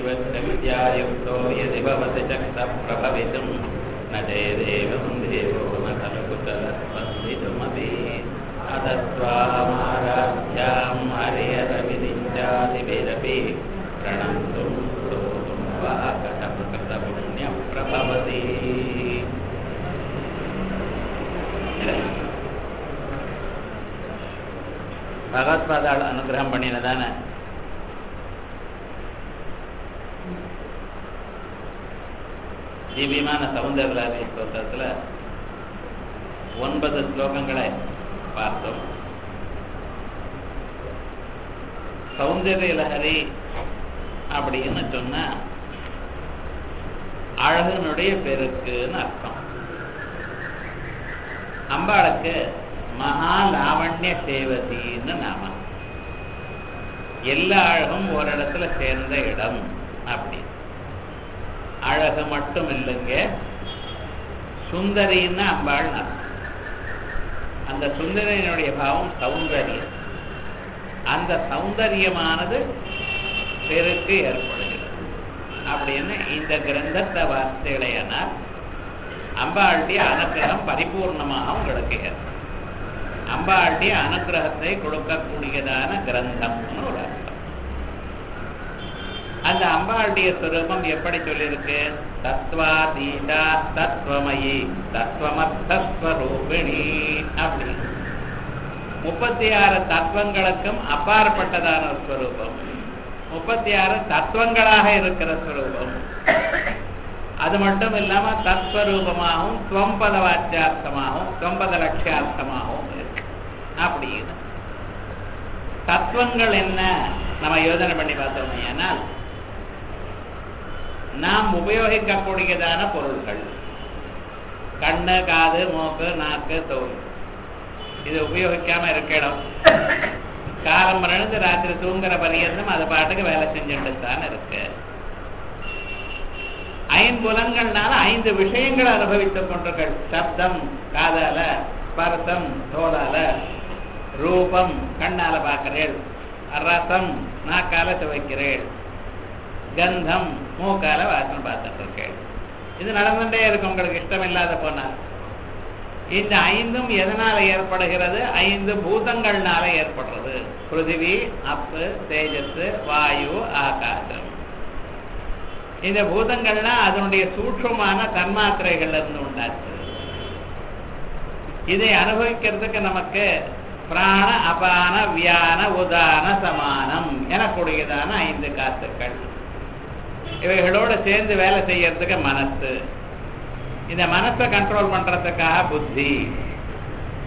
शिवस्य विद्यायुक्तो यदि भवति चक्षप्रभवितुं न चेदेवं देवो न खलु कुशलस्पन्दितुमपि अदत्वामाराध्यां हरिहरविदिञ्चादिभिरपि प्रणन्तुं स्तोतुं वा कथप्रकृतपुण्यप्रभवति பகவத்பாதாள் அனுகிரகம் பண்ணினதான தீபியமான சவுந்தரராஜ ஸ்லோகத்தில் ஒன்பது ஸ்லோகங்களை பார்த்தோம். சௌந்தர்ய லஹரி அப்படின்னு சொன்னா அழகனுடைய பெருக்குன்னு அர்த்தம். அம்பாளுக்கு மகா லாவண்ய சேவதின்னு நாம எல்லா அழகும் ஒரு இடத்துல சேர்ந்த இடம் அப்படி. அழகு மட்டும் இல்லைங்க. சுந்தரின்னா அம்பாள் அந்த சுந்தரியனுடைய பாவம் சௌந்தரியம். அந்த சௌந்தரியமானது பெருக்கு ஏற்படுகிறது. அப்படின்னு இந்த கிரந்தத்தை வார்த்தைகளையானால் அம்பாளுடைய அனுகிரகம் பரிபூர்ணமாக உங்களுக்கு ஏற்படும் அம்பாளுடைய அனுகிரகத்தை கொடுக்கக்கூடியதான கிரந்தம்னு ஒரு அர்த்தம். அந்த அம்பாளுடைய சுரூபம் எப்படி சொல்லியிருக்கு? தத்வாதீதா தத்வமயி தத்துவமர்த்தஸ்வரூபிணி அப்படின்னு. முப்பத்தி ஆறு தத்துவங்களுக்கும் அப்பாற்பட்டதான ஸ்வரூபம் முப்பத்தி ஆறு தத்துவங்களாக இருக்கிற ஸ்வரூபம் அது மட்டும் இல்லாம தத்வரூபமாகவும் துவம்பத வாச்சியார்த்தமாகவும் துவம்பத லட்சியார்த்தமாகவும் இருக்கு. அப்படின்னு. தத்துவங்கள் என்ன? நம்ம யோசனை பண்ணி பார்த்தோம் ஏன்னா நாம் உபயோகிக்கக்கூடியதான பொருள்கள். கண்ணு காது மூக்கு நாக்கு தோல். இது உபயோகிக்காம இருக்க இடம். காலம் மறந்து ராத்திரி தூங்குற பரியந்தம் அது பாட்டுக்கு வேலை செஞ்சுட்டு தான் இருக்கு. ஐம்புலங்கள்னால ஐந்து விஷயங்களை அனுபவித்துக் கொண்டிருக்கள். சப்தம் காதால ஸ்பர்சம் தோலால ரூபம் கண்ணால பார்க்கிறேள். ரசம் நாக்கால துவைக்கிறேள். கந்தம் மூக்கால வாசனை பார்த்துட்டு இருக்கேன் இது நடந்துட்டே இருக்கு உங்களுக்கு இஷ்டம் இல்லாத போனா இந்த ஐந்தும் எதனால ஏற்படுகிறது? ஐந்து பூதங்கள்னால ஏற்படுறது. பிருத்திவி அப்பு தேஜஸ் வாயு ஆகாசம். இந்த பூதங்கள்னா அதனுடைய சூட்சமான தன்மாத்திரைகள்ல இருந்து உண்டாச்சு. இதை அனுபவிக்கிறதுக்கு நமக்கு பிராண அபான வியான உதான சமானம் எனக்கூடியதான ஐந்து காத்துக்கள். இவைகளோட சேர்ந்து வேலை செய்யறதுக்கு மனசு. இந்த மனசை கண்ட்ரோல் பண்றதுக்காக புத்தி.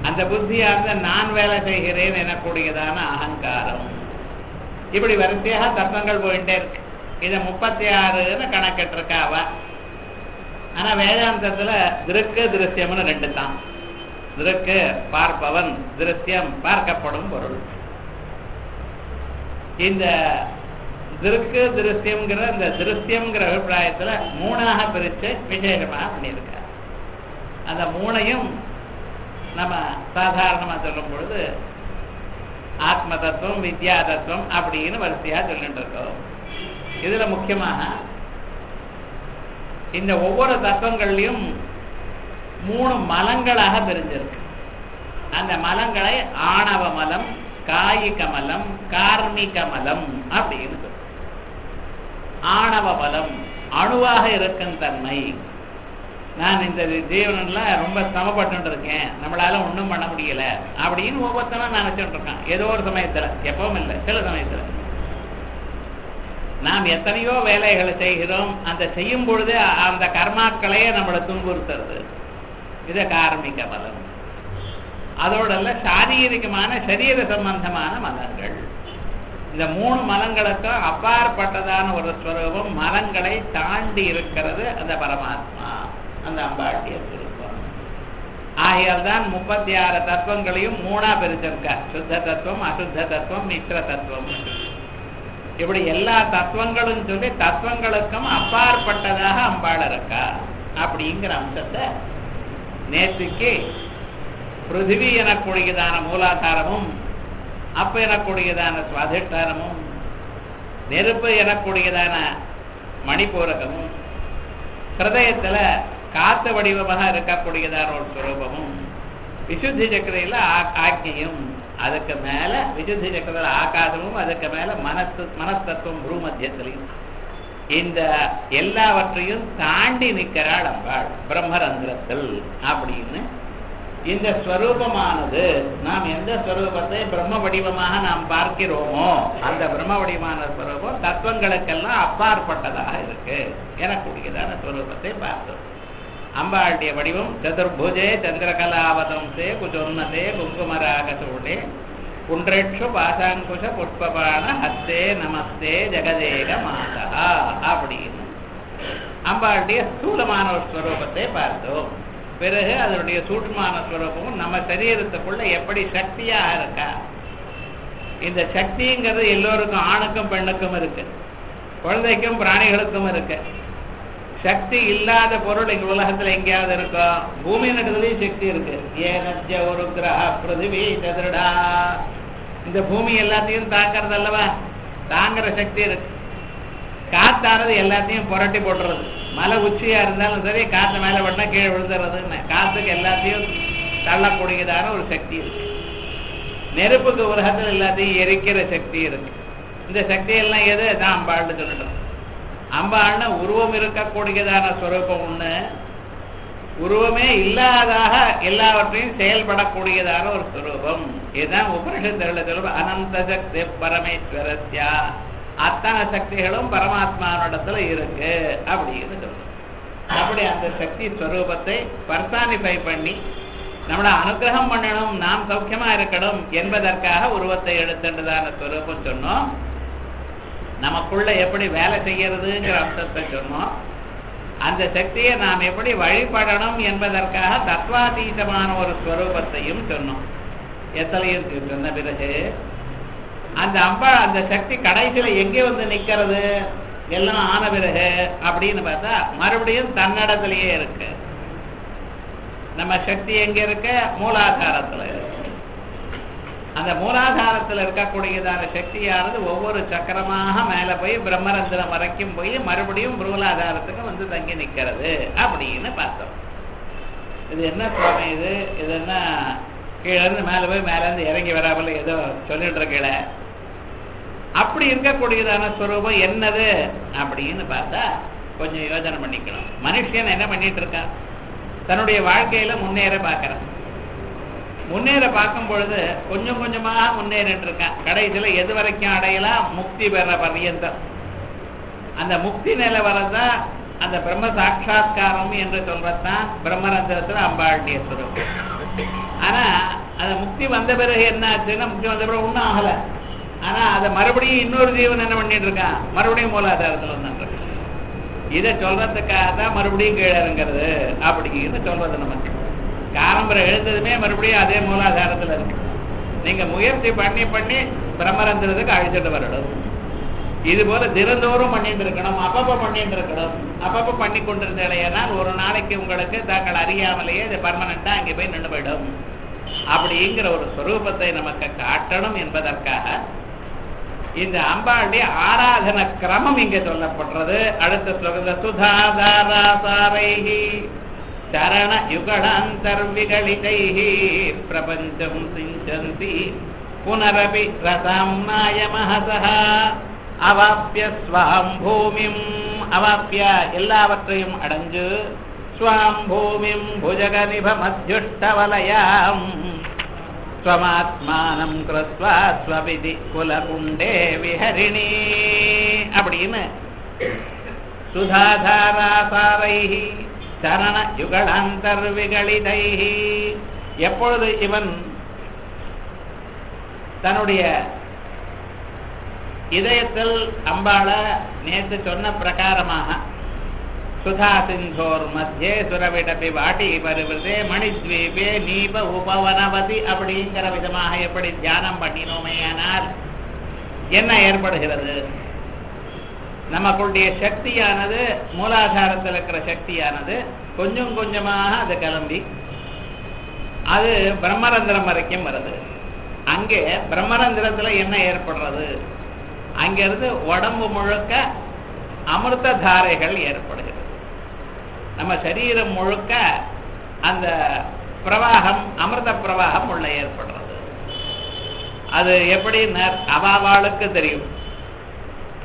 அந்த புத்தியானது நான் வேலை செய்கிறேன் எனக்கூடியதான அகங்காரம். இப்படி வரிசையாக தத்துவங்கள் போயிட்டே இருக்கு. இதை முப்பத்தி ஆறுன்னு கணக்கிட்டு அவ. ஆனா வேதாந்தத்துல திருக்கு திருஷ்யம்னு ரெண்டு தான். திருக்கு பார்ப்பவன் திருஷ்யம் பார்க்கப்படும் பொருள். இந்த திருக்கு திருஷ்யம்ங்கிற இந்த திருஷ்யம்ங்கிற அபிப்பிராயத்துல மூணாக பிரித்து விசேஷமாக பண்ணியிருக்கார். அந்த மூணையும் நம்ம சாதாரணமா சொல்லும் பொழுது ஆத்ம தத்துவம் வித்யா தத்துவம் அப்படின்னு வரிசையாக சொல்லிட்டு இருக்கோம். இதுல முக்கியமாக இந்த ஒவ்வொரு தத்துவங்கள்லையும் மூணு மலங்களாக பிரிஞ்சிருக்கு. அந்த மலங்களை ஆணவ மலம் காயிக மலம் கார்மிக மலம் அப்படின்னு ஆணவ பலம் அணுவாக இருக்கும் தன்மை. நான் இந்த ஜீவனம்ல ரொம்ப சிரமப்பட்டு இருக்கேன். நம்மளால ஒன்றும் பண்ண முடியல. அப்படின்னு ஒவ்வொருத்தரும் நினைச்சுட்டு இருக்கான். ஏதோ ஒரு சமயத்துல. எப்பவும் இல்லை. சில சமயத்துல. நாம் எத்தனையோ வேலைகளை செய்கிறோம். அந்த செய்யும் பொழுது அந்த கர்மாக்களையே நம்மளை துன்புறுத்துறது. இது கார்மிக பலம். அதோட சாரீரிகமான சரீர சம்பந்தமான மதங்கள் இந்த மூணு மலங்களுக்கும் அப்பாற்பட்டதான ஒரு ஸ்வரூபம் மலங்களை தாண்டி இருக்கிறது அந்த பரமாத்மா. அந்த அம்பாட்டிய சுரூபம் ஆகையால் தான் முப்பத்தி ஆறு தத்துவங்களையும் மூணா பிரிச்சிருக்கார். சுத்த தத்துவம் அசுத்த தத்துவம் மித்திர தத்துவம். இப்படி எல்லா தத்துவங்களும் சொல்லி தத்துவங்களுக்கும் அப்பாற்பட்டதாக அம்பாள் இருக்கா? அப்படிங்கிற அம்சத்தை நேற்றுக்கு பிருத்திவி எனக்கூடியதான மூலாதாரமும் அப்ப எனக்கூடியதான சுவாதிஷ்டானமும் நெருப்பு எனக்கூடியதான மணிபூரகமும் ஹிரதயத்துல காத்த வடிவமாக இருக்கக்கூடியதான ஒரு சுரூபமும் விசுத்தி சக்கரையில ஆக்கியும் அதுக்கு மேல விசுத்தி சக்கரையில ஆகாதமும் அதுக்கு மேல மனசு மனஸ்தத்துவம் பூமத்தியத்திலையும். இந்த எல்லாவற்றையும் தாண்டி நிற்கிறாள் அம்பாள் பிரம்மரந்திரத்தில் அப்படின்னு இந்த ஸ்வரூபமானது நாம் எந்த ஸ்வரூபத்தை பிரம்ம வடிவமாக நாம் பார்க்கிறோமோ அந்த பிரம்ம வடிவமான ஸ்வரூபம் தத்துவங்களுக்கெல்லாம் அப்பாற்பட்டதாக இருக்கு எனக்கூடியதான ஸ்வரூபத்தை பார்த்தோம் அம்பாளுடைய வடிவம் சதுர்புஜே சந்திரகலாவதம்சே குங்குமராக சூடே குன்றேட்சு பாசாங்குஷ புஷ்பபான ஹஸ்தே நமஸ்தே ஜெகதேக மாதா அப்படின்னு. அம்பாளுடைய ஸ்தூலமான ஒரு ஸ்வரூபத்தை பார்த்தோம். பிறகு அதனுடைய சூட்சமான ஸ்வரூபமும் நம்ம சரீரத்துக்குள்ள எப்படி சக்தியாக இருக்கா? இந்த சக்திங்கிறது எல்லோருக்கும் ஆணுக்கும் பெண்ணுக்கும் இருக்கு. குழந்தைக்கும் பிராணிகளுக்கும் இருக்கு. சக்தி இல்லாத பொருள் எங்க உலகத்துல எங்கேயாவது இருக்கும் பூமி நடுறதுலயும் சக்தி இருக்கு. ஏனஜ ஒரு கிரக பிருதிவி சதுரடா. இந்த பூமி எல்லாத்தையும் தாங்கிறது அல்லவா தாங்குற சக்தி இருக்கு. காத்தானது எல்லாத்தையும் புரட்டி போட்டுறது. மலை உச்சியா இருந்தாலும் சரி காத்து மேல பட்டா கீழே விழுந்துறதுன்னு. காத்துக்கு எல்லாத்தையும் தள்ளக்கூடியதான ஒரு சக்தி இருக்கு. நெருப்புக்கு உலகத்தில் எல்லாத்தையும் எரிக்கிற சக்தி இருக்கு. இந்த சக்தி எல்லாம் எது? தான் அம்பாள்னு சொல்லிட்டோம். அம்பாள்னு உருவம் இருக்கக்கூடியதான ஸ்வரூபம் ஒண்ணு. உருவமே இல்லாதாக எல்லாவற்றையும் செயல்படக்கூடியதான ஒரு ஸ்வரூபம் இதுதான் உபனிஷத்துல அனந்த சக்தி பரமேஸ்வரஸ்யா. அத்தனை சக்திகளும் பரமாத்மாவிடத்துல இருக்கு அப்படின்னு சொல்லுவோம் அப்படி அந்த சக்தி ஸ்வரூபத்தை பர்சானிஃபை பண்ணி நம்மளை அனுகிரகம் பண்ணணும் நாம் சௌக்கியமா இருக்கணும் என்பதற்காக உருவத்தை எடுத்துன்றதான ஸ்வரூபம் சொன்னோம். நமக்குள்ள எப்படி வேலை செய்யறதுங்கிற அம்சத்தை சொன்னோம். அந்த சக்தியை நாம் எப்படி வழிபடணும் என்பதற்காக தத்வாதீதமான ஒரு ஸ்வரூபத்தையும் சொன்னோம். எத்தனையும் சொன்ன பிறகு அந்த அம்பா அந்த சக்தி கடைசியில எங்கே வந்து நிக்கிறது? எல்லாம் ஆன பிறகு அப்படின்னு பார்த்தா மறுபடியும் தன்னிடத்திலேயே இருக்கு. நம்ம சக்தி எங்க இருக்க? மூலாதாரத்துல இருக்கு. அந்த மூலாதாரத்தில் இருக்கக்கூடியதான சக்தியானது ஒவ்வொரு சக்கரமாக மேல போய் பிரம்மரந்திரம் வரைக்கும் போய் மறுபடியும் மூலாதாரத்துக்கு வந்து தங்கி நிக்கிறது அப்படின்னு பார்த்தோம். இது என்ன சுவாமி இது? இது என்ன கீழே இருந்து மேல போய் மேல இருந்து இறங்கி வராமல் ஏதோ சொல்லிட்டு இருக்கல? அப்படி இருக்கக்கூடியதான ஸ்வரூபம் என்னது? அப்படின்னு பார்த்தா கொஞ்சம் யோசனை பண்ணிக்கணும் மனுஷன் என்ன பண்ணிட்டு இருக்கான்? தன்னுடைய வாழ்க்கையில முன்னேற பார்க்கறான். முன்னேற பார்க்கும் பொழுது கொஞ்சம் கொஞ்சமாக முன்னேறிட்டு இருக்கான். கடைசியில எது வரைக்கும் அடையலாம்? முக்தி பெற பர்யந்தம். அந்த முக்தி நிலை வரதான் அந்த பிரம்ம சாட்சா்காரம் என்று சொல்றதுதான் பிரம்மரந்திரத்துல அம்பாளுடைய சுரூபம். ஆனா அந்த முக்தி வந்த பிறகு என்ன ஆச்சுன்னா முக்தி வந்த பிறகு ஒன்றும் ஆகல. ஆனா அதை மறுபடியும் இன்னொரு ஜீவன் என்ன பண்ணிட்டு இருக்கான் மறுபடியும் மூலாதாரத்துல வந்துட்டு இதை சொல்றதுக்காக தான் மறுபடியும் கீழே இறங்குறது அப்படின்னு சொல்றது நமக்கு காரம்பரம் எழுந்ததுமே மறுபடியும் அதே மூலாதாரத்துல இருக்கு. நீங்க முயற்சி பண்ணி பண்ணி பிரம்மரந்திரத்துக்கு அழிச்சிட்டு வரணும். இது போல தினந்தோறும் பண்ணிட்டு இருக்கணும். அப்பப்ப பண்ணிட்டு இருக்கணும். அப்பப்ப பண்ணி கொண்டிருந்தேனால் ஒரு நாளைக்கு உங்களுக்கு தாங்கள் அறியாமலேயே இது பர்மனண்டா அங்கே போய் நின்று போயிடும் அப்படிங்கிற ஒரு ஸ்வரூபத்தை நமக்கு காட்டணும் என்பதற்காக இந்த அம்பாளுடைய ஆராதன கிரமம் இங்க சொல்லப்படுறது. அடுத்த ஸ்லோகத்துல சுதாதாராசாரைஹி சரண யுகளாந்தர்விகலிதைः பிரபஞ்சம் சிஞ்சந்தி புனரபி ரசாம் நாயமஹசः அவாப்பிய ஸ்வாம் பூமிம். அவாப்பிய எல்லாவற்றையும் அடைஞ்சு ஸ்வாம் பூமிம் புஜகநிப மத்தியுஷ்டவலயாம் ஸ்வமாத்மானம் கிருத்வா ஸ்வவிதி குலகுண்டே விஹரிணி. அப்படின்னு சுதாதாராசாரைஹி சரண யுகளாந்தர்விகலிதைஹி எப்பொழுது இவன் தன்னுடைய இதயத்தில் அம்பாள நேற்று சொன்ன பிரகாரமாக சுதா சிந்தோர் மத்தியே சுரவிடப்பி வாட்டி பருவதே மணித்வீபே நீப உபவனவதி அப்படிங்கிற விதமாக எப்படி தியானம் பண்ணினோமேயானால் என்ன ஏற்படுகிறது? நமக்குடைய சக்தியானது மூலாதாரத்தில் இருக்கிற சக்தியானது கொஞ்சம் கொஞ்சமாக அது கிளம்பி அது பிரம்மரந்திரம் வரைக்கும் வருது. அங்கே பிரம்மரந்திரத்துல என்ன ஏற்படுறது? அங்கிருந்து உடம்பு முழுக்க அமிர்த தாரைகள் ஏற்படுகிறது. நம்ம சரீரம் முழுக்க அந்த பிரவாகம் அமிர்த பிரவாகம் உள்ள ஏற்படுறது. அது எப்படி? அவாவாளுக்கு தெரியும்.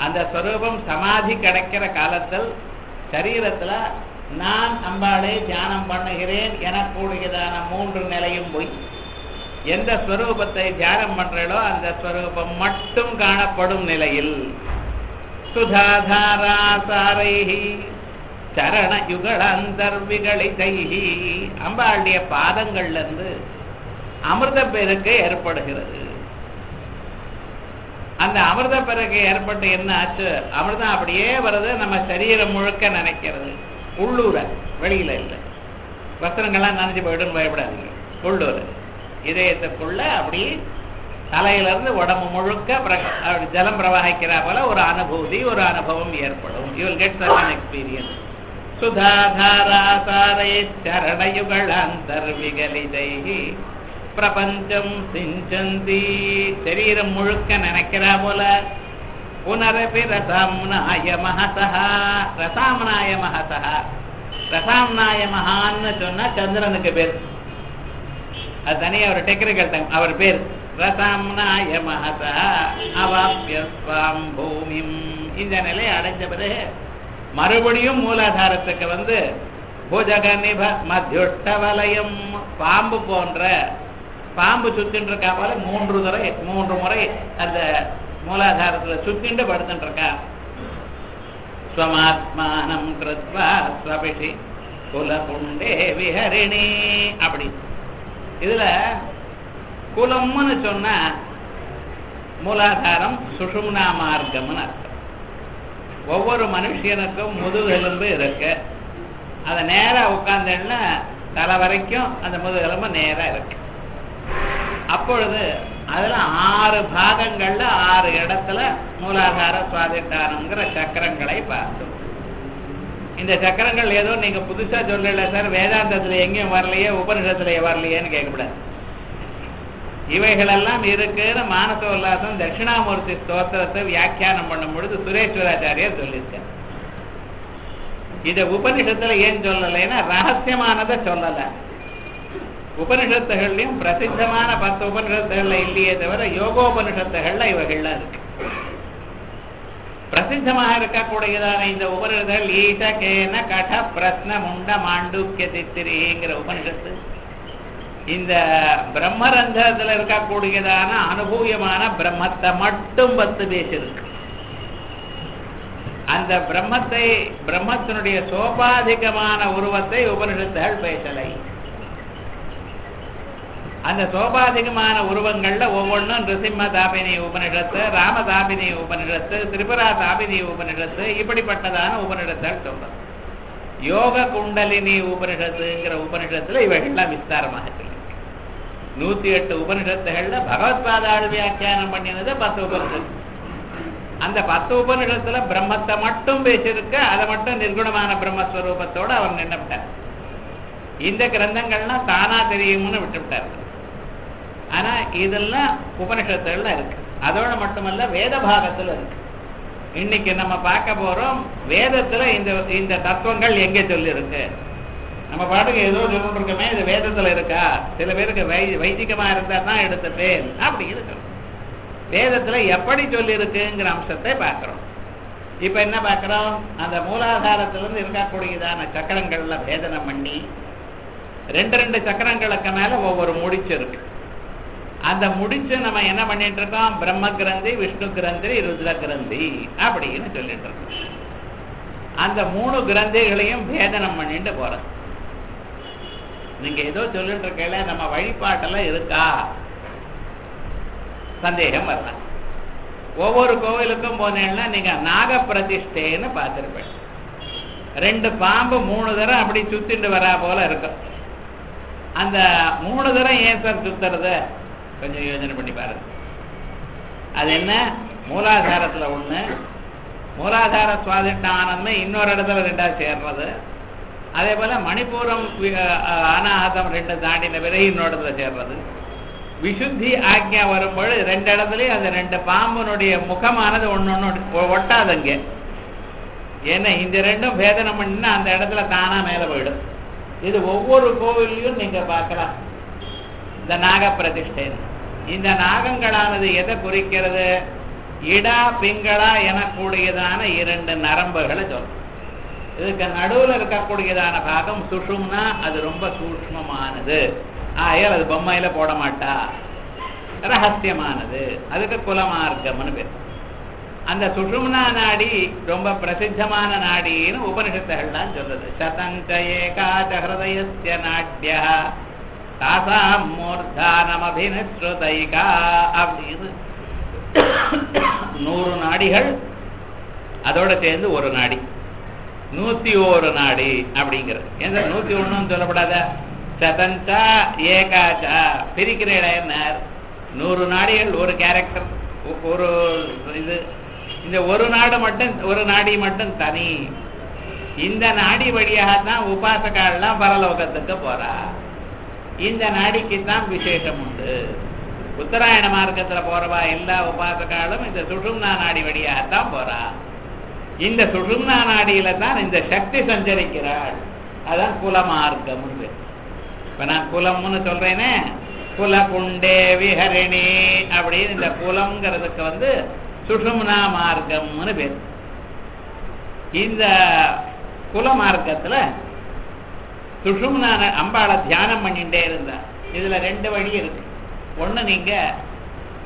அந்த ஸ்வரூபம் சமாதி கிடைக்கிற காலத்தில் சரீரத்துல நான் அம்பாளே தியானம் பண்ணுகிறேன் எனக்கூடியதான மூன்று நிலையும் போய். எந்த ஸ்வரூபத்தை தியானம் பண்றீங்களோ அந்த ஸ்வரூபம் மட்டும் காணப்படும் நிலையில். சுதாதாராசாரைஹி சரண யுகளாந்தர்விகளிதைஹி அம்பாளுடைய பாதங்கள்ல இருந்து அமிர்த பெருக்கு ஏற்படுகிறது. அந்த அமிர்த பிறகு ஏற்பட்டு என்ன ஆச்சு அமிர்தம் அப்படியே வருது நம்ம சரீரம் முழுக்க நினைக்கிறது. உள்ளூர வெளியில இல்லை. வஸ்திரங்கள்லாம் நனைஞ்சு போயிடுன்னு பயப்படாதீங்க. உள்ளூர். இதயத்துக்குள்ள அப்படி தலையில இருந்து உடம்பு முழுக்க அப்படி ஜலம் பிரவகிக்கிறா போல ஒரு அனுபூதி ஒரு அனுபவம் ஏற்படும். You will get such experience சுதாதாராசாரை சரணயுகள் அந்தர்விகலிதை பிரபஞ்சம் சிஞ்சந்தி சரீரம் முழுக்க நினைக்கிறா போல. புனரபி ரசாம்னாய மகசா ரசாம்னாய மகசா ரசாம்னாய மகான்னு சொன்னா சந்திரனுக்கு பேர். அது தனியா ஒரு டெக்னிக்கல் டைம் அவர் பேர். ரசாம்னாய மகசா அவாப்பியம் பூமிம். இந்த நிலையை அடைஞ்ச பிறகு மறுபடியும் மூலாதாரத்துக்கு வந்து புஜக நிப மத்தியுஷ்ட வலயம் பாம்பு போன்ற பாம்பு சுத்தின்னு இருக்கா போல மூன்று முறை மூன்று முறை அந்த மூலாதாரத்துல சுத்திண்டு படுத்துட்டு இருக்கா ஸ்வமாத்மானம் கிருத்வா ஸ்வபிஷி குலகுண்டே விஹரிணி அப்படி. இதுல குலம்னு சொன்னா மூலாதாரம் சுஷும்னா மார்க்கம்னு அர்த்தம். ஒவ்வொரு மனுஷனுக்கும் முதுகெலும்பு இருக்கு. அதை நேரா உட்கார்ந்தேன்னா தலை வரைக்கும் அந்த முதுகெலும்பு நேரா இருக்கு. அப்பொழுது அதுல ஆறு பாகங்கள்ல ஆறு இடத்துல மூலாதார சுவாதிஷ்டானங்கிற சக்கரங்களை பார்த்தோம் இந்த சக்கரங்கள் ஏதோ நீங்க புதுசா சொல்லல சார் வேதாந்தத்துல எங்கேயும் வரலையே உபனிஷத்துல வரலையேன்னு கேட்கக்கூடாது. இவைகளெல்லாம் இருக்கிற மானச உல்லாசம் தட்சிணாமூர்த்தி ஸ்தோத்திரத்தை வியாக்கியானம் பண்ணும் பொழுது சுரேஸ்வராச்சாரியர் சொல்லியிருக்கார். இத உபனிஷத்துல ஏன் சொல்லலைன்னா ரகசியமானதை சொல்லல. உபனிஷத்துகள்லயும் பிரசித்தமான பத்து உபனிஷத்துகள்ல இல்லையே தவிர யோகோபனிஷத்துகள்ல இவைகள்லாம் இருக்கு. பிரசித்தமாக இருக்கக்கூடியதான இந்த உபனிஷத்துகள் ஈச கேன கட பிரஸ்ன முண்ட மாண்டூக்கிய தித்திரிங்கிற உபனிஷத்து. இந்த பிரம்மரந்தத்துல இருக்கக்கூடியதான அனுபூயமான பிரம்மத்தை மட்டும் பத்து பேசியிருக்கு அந்த பிரம்மத்தை பிரம்மத்தினுடைய சோபாதிகமான உருவத்தை உபனிஷத்துகள் பேசலை. அந்த சோபாதிகமான உருவங்கள்ல ஒவ்வொன்றும் நிருசிம்ம தாபினி உபனிடத்து ராம தாபினி உபனிடத்து திரிபுரா தாபினி உபனிடத்து இப்படிப்பட்டதான உபனிடத்தால் சொல்றது யோக குண்டலினி உபனிடத்துங்கிற உபனிடத்துல இவைகள்லாம் விஸ்தாரமாக இருக்கு நூத்தி எட்டு உபனிஷத்துகள்ல பகவத்பாதாள் வியாக்கியானம் பண்ணினது பத்து உபனிஷத்து அந்த பத்து உபனிஷத்துல பிரம்மத்தை மட்டும் பேசியிருக்க அதை மட்டும் நிர்குணமான பிரம்மஸ்வரூபத்தோட அவர் நின்றுவிட்டார் இந்த கிரந்தங்கள்லாம் தானா தெரியும்னு விட்டுவிட்டார். ஆனா இதெல்லாம் உபனிஷத்துகள்ல இருக்கு. அதோட மட்டுமல்ல வேத பாகத்துல இருக்கு. இன்னைக்கு நம்ம பார்க்க போறோம் வேதத்துல இந்த இந்த தத்துவங்கள் எங்க சொல்லியிருக்கு? நம்ம பாட்டுக்கு ஏதோ சொல்லிட்டு இருக்கோமே இது வேதத்துல இருக்கா? சில பேருக்கு வை வைதிகமா இருந்தா தான் எடுத்துட்டேன் அப்படி இருக்கிறோம் வேதத்துல எப்படி சொல்லி இருக்குங்கிற அம்சத்தை பார்க்கிறோம். இப்ப என்ன பார்க்கிறோம்? அந்த மூலாதாரத்துல இருந்து இருக்கக்கூடியதான சக்கரங்கள்ல வேதனை பண்ணி ரெண்டு ரெண்டு சக்கரங்களுக்கு மேல ஒவ்வொரு முடிச்சு இருக்கு. அந்த முடிச்சு நம்ம என்ன பண்ணிட்டு இருக்கோம்? பிரம்ம கிரந்தி விஷ்ணு கிரந்தி ருத்ர கிரந்தி அப்படின்னு சொல்லிட்டு இருக்கோம். அந்த மூணு கிரந்திகளையும் பேதனம் பண்ணிட்டு போகிறோம் நீங்க ஏதோ சொல்லிட்டு இருக்கல நம்ம வழிபாட்டெல்லாம் இருக்கா? சந்தேகம் வரலாம் ஒவ்வொரு கோவிலுக்கும் போனேன்னா நீங்க நாக பிரதிஷ்டைன்னு பார்த்திருப்பேன் ரெண்டு பாம்பு மூணு தரம் அப்படி சுத்திட்டு வரா போல இருக்கும். அந்த மூணு தரம் ஏன் சார் சுத்துறது? கொஞ்சம் யோஜனை பண்ணி பாருங்க. அது என்ன? மூலாதாரத்துல ஒண்ணு மூலாதார சுவாதிஷ்டானமே இன்னொரு இடத்துல ரெண்டா சேர்றது. அதே போல மணிப்பூரம் அனாஹதம் ரெண்டு தாண்டின பிறகு இன்னொரு இடத்துல சேர்றது. விசுத்தி ஆக்ஞா வரும்பொழுது ரெண்டு இடத்துலயும் அந்த ரெண்டு பாம்புனுடைய முகமானது ஒன்னு ஒன்னு ஒட்டாதங்க ஏன்னா இந்த ரெண்டும் பேதனம் பண்ணினா அந்த இடத்துல தானா மேல போயிடும். இது ஒவ்வொரு கோவிலையும் நீங்க பார்க்கலாம். இந்த நாக பிரதிஷ்டை இந்த நாகங்களானது எதை குறிக்கிறது? இடா பிங்களா எனக்கூடியதான இரண்டு நரம்புகளை சொல்லும் இதுக்கு நடுவுல இருக்கக்கூடியதான பாகம் சுஷும்னா அது ரொம்ப சூக்மமானது ஆகையால் அது பொம்மையில போட மாட்டா. ரகசியமானது. அதுக்கு குலமார்க்கம்னு பேர். அந்த சுஷும்னா நாடி ரொம்ப பிரசித்தமான நாடின்னு உபனிஷத்துகள்லாம் சொல்லுது. சதஞ்ச ஏகாச்ச ஹிருதயஸ்ய நாட்யா. தாசாம் மூர்தானமபினிஸ்ருதைகா அப்படின்னு. நூறு நாடிகள் அதோட சேர்ந்து ஒரு நாடி. நூத்தி ஒரு நாடி அப்படிங்கிறது. எந்த நூத்தி ஒண்ணுன்னு சொல்லப்படாத? சதஞ்சா ஏகாச்சா பிரிக்கிற இடம் என்ன? நூறு நாடிகள் ஒரு கேரக்டர் ஒரு இது. இந்த ஒரு நாடு மட்டும் ஒரு நாடி மட்டும் தனி. இந்த நாடி வழியாக தான் உபாசகாலாம் பரலோகத்துக்கு போறா. இந்த நாடிக்கு தான் விசேஷம் உண்டு. உத்தராயண மார்க்கத்துல போறவா எல்லா உபாசகாலும் இந்த சுஷும்னா நாடி வழியாக தான் போறா. இந்த சுஷும்னா நாடியில தான் இந்த சக்தி சஞ்சரிக்கிறாள். அதான் குலமார்க்கம் இப்ப நான் குலம்னு சொல்றேனே குல குண்டே விஹரிணி அப்படின்னு இந்த குலம்ங்கிறதுக்கு வந்து சுஷும்னா மார்க்கம்னு பேர். இந்த குல மார்க்கத்துல சுஷும்னா அம்பாளை தியானம் பண்ணிட்டே இருந்தா. இதுல ரெண்டு வழி இருக்கு. ஒண்ணு நீங்க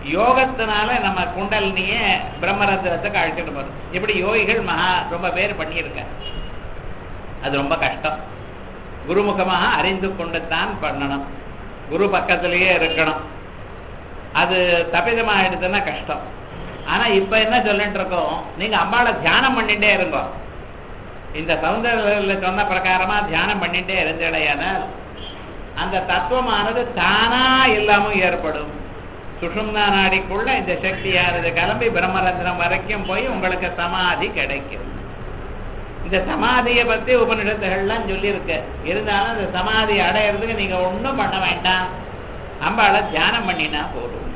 யோகத்தினால நம்ம குண்டலினிய பிரம்மரந்திரத்துக்கு அழைச்சிட்டு போறோம். இப்படி யோகிகள் மகா ரொம்ப பேர் பண்ணியிருக்க அது ரொம்ப கஷ்டம். குருமுகமாக அறிந்து கொண்டு தான் பண்ணணும். குரு பக்கத்திலேயே இருக்கணும். அது தப்பிதமாயிடுதுன்னா கஷ்டம். ஆனா இப்ப என்ன சொல்லிட்டு இருக்கோம்? நீங்க அம்மாவை தியானம் பண்ணிட்டே இருங்க. இந்த சௌந்தர்யில சொன்ன பிரகாரமா தியானம் பண்ணிட்டே இருந்தடையானால் அந்த தத்துவமானது தானா இல்லாமல் ஏற்படும். சுஷும்னா நாடிக்குள்ள இந்த சக்தியானது கிளம்பி பிரம்மரத்னம் வரைக்கும் போய் உங்களுக்கு சமாதி கிடைக்கும். இந்த சமாதியை பத்தி உபநிடத்துகள்லாம் சொல்லியிருக்கு. இருந்தாலும் இந்த சமாதி அடையிறதுக்கு நீங்க ஒன்றும் பண்ண வேண்டாம். அம்பாளை தியானம் பண்ணினா போதும்.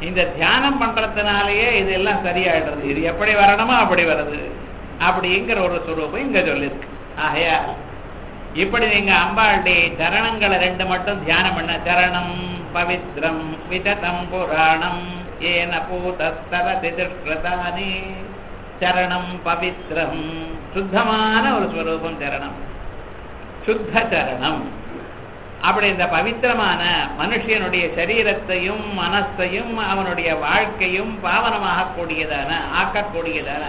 இந்த தியானம் பண்றதுனாலயே இதெல்லாம் சரியாயிடுறது. இது எப்படி வரணுமோ அப்படி வருது. அப்படிங்கிற ஒரு சுரூபம் இங்க சொல்லியிருக்கு. ஆகையா இப்படி நீங்க அம்பாளுடைய சரணங்களை ரெண்டு மட்டும் தியானம் பண்ண சரணம். பவித்ரம் விததம் புராணம் ஏன பூதஸ்தரதி துஷ்கிருதானி சரணம் பவித்ரம் சுத்தமான ஒரு ஸ்வரூபம் சரணம் சுத்த சரணம் அப்படி இந்த பவித்திரமான மனுஷனுடைய சரீரத்தையும் மனசையும் அவனுடைய வாழ்க்கையும் பாவனமாக கூடியதான ஆக்கக்கூடியதான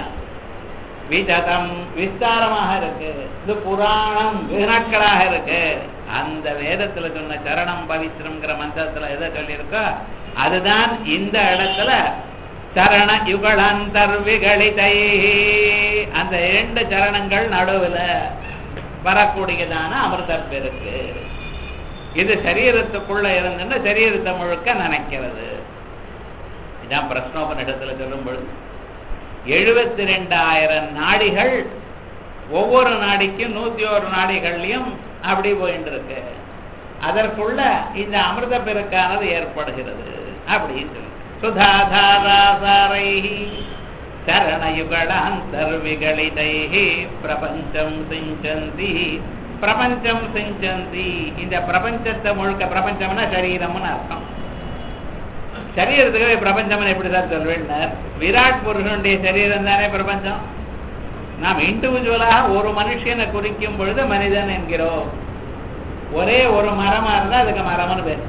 விஜதம் விஸ்தாரமாக இருக்கு. இது புராணம் வினாட்களாக இருக்கு. அந்த வேதத்துல சொன்ன சரணம் பவித்ரம்ங்கிற மந்திரத்துல எதை சொல்லியிருக்கோ அதுதான் இந்த இடத்துல சரண யுகளாந்தர்விகளிதை அந்த இரண்டு சரணங்கள் நடுவுல வரக்கூடியதான அமிர்தம் பெருக்கு. இது சரீரத்துக்குள்ள இருந்துன்னு சரீரத்தை முழுக்க நினைக்கிறது. இதான் பிரஸ்னோபனிடத்துல சொல்லும் பொழுது எழுபத்தி ரெண்டாயிரம் நாடிகள் ஒவ்வொரு நாடிக்கும் நூத்தி ஒரு நாடிகள்லையும் அப்படி போயிட்டு இருக்கு. அதற்குள்ள இந்த அமிர்த பெருக்கானது ஏற்படுகிறது. அப்படின்னு சொல்லி. சுதாதாராசாரை சரணயுகளாந்தர்விகளிதை பிரபஞ்சம் சிஞ்சந்தி. பிரபஞ்சம் சிஞ்சந்தி. இந்த பிரபஞ்சத்தை முழுக்க பிரபஞ்சம்னா சரீரம்னு அர்த்தம். சரீரத்துக்கு பிரபஞ்சம் எப்படி சார் சொல்வேன் விராட் புருஷனுடைய சரீரம் தானே பிரபஞ்சம்? நாம் இண்டிவிஜுவலாக ஒரு மனுஷனை குறிக்கும் பொழுது மனிதன் என்கிறோம். ஒரே ஒரு மரமா இருந்தா அதுக்கு மரம்னு பேர்.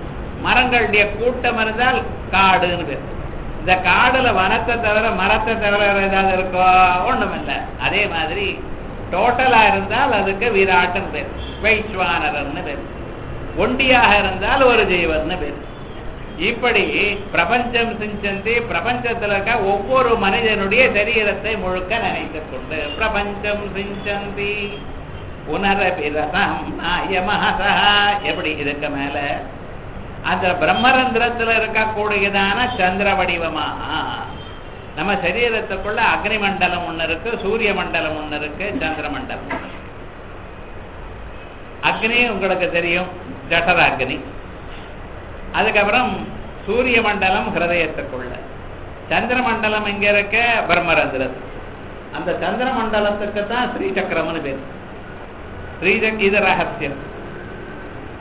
மரங்களுடைய கூட்டம் இருந்தால் காடுன்னு பேர். இந்த காடுல வனத்தை தவிர மரத்தை தவிர ஏதாவது இருக்கோ? ஒண்ணும் இல்லை அதே மாதிரி டோட்டலா இருந்தால் அதுக்கு விராட்டன் பேர். வைஸ்வானரன்னு பேர். ஒண்டியாக இருந்தால் ஒரு ஜீவன் பேர். இப்படி பிரபஞ்சம் சிஞ்சந்தி பிரபஞ்சத்தில் இருக்க ஒவ்வொரு மனிதனுடைய சரீரத்தை முழுக்க நினைத்துக் கொண்டு பிரபஞ்சம் சிஞ்சந்தி உணரபிரதம் நாயமஹா எப்படி இதுக்கு மேல? அந்த பிரம்மரந்திரத்தில் இருக்கக்கூடியதான சந்திர வடிவமாக நம்ம சரீரத்துக்குள்ள அக்னி மண்டலம் ஒன்று இருக்கு சூரிய மண்டலம் ஒன்று இருக்கு சந்திர மண்டலம் அக்னி உங்களுக்கு தெரியும் ஜட்டர அக்னி அதுக்கப்புறம் சூரிய மண்டலம் ஹிரதயத்துக்குள்ள சந்திர மண்டலம் இங்க இருக்க? பிரம்மரந்திரத்து அந்த சந்திர மண்டலத்துக்கு தான் ஸ்ரீசக்கரம்னு பேர். ஸ்ரீசக் இது ரகசியம்.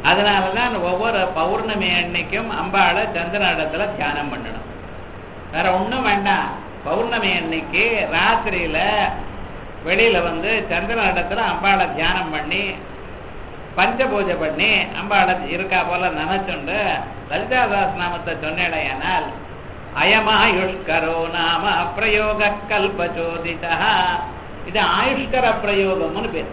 அதனாலதான் ஒவ்வொரு பௌர்ணமி அன்னைக்கும் அம்பாளை சந்திர இடத்துல தியானம் பண்ணணும். வேற ஒண்ணும் வேண்டாம். பௌர்ணமி அன்னைக்கு ராத்திரியில வெளியில வந்து சந்திர இடத்துல அம்பாளை தியானம் பண்ணி பஞ்ச பூஜை பண்ணி அம்பாள இருக்கா போல நினைச்சுண்டு லலிதாதாஸ் நாமத்தை சொன்னேடையானால் அயமாயுஷ்கரோ நாம பிரயோக கல்பச்சோதிதா இது ஆயுஷ்கர பிரயோகம்னு பேர்.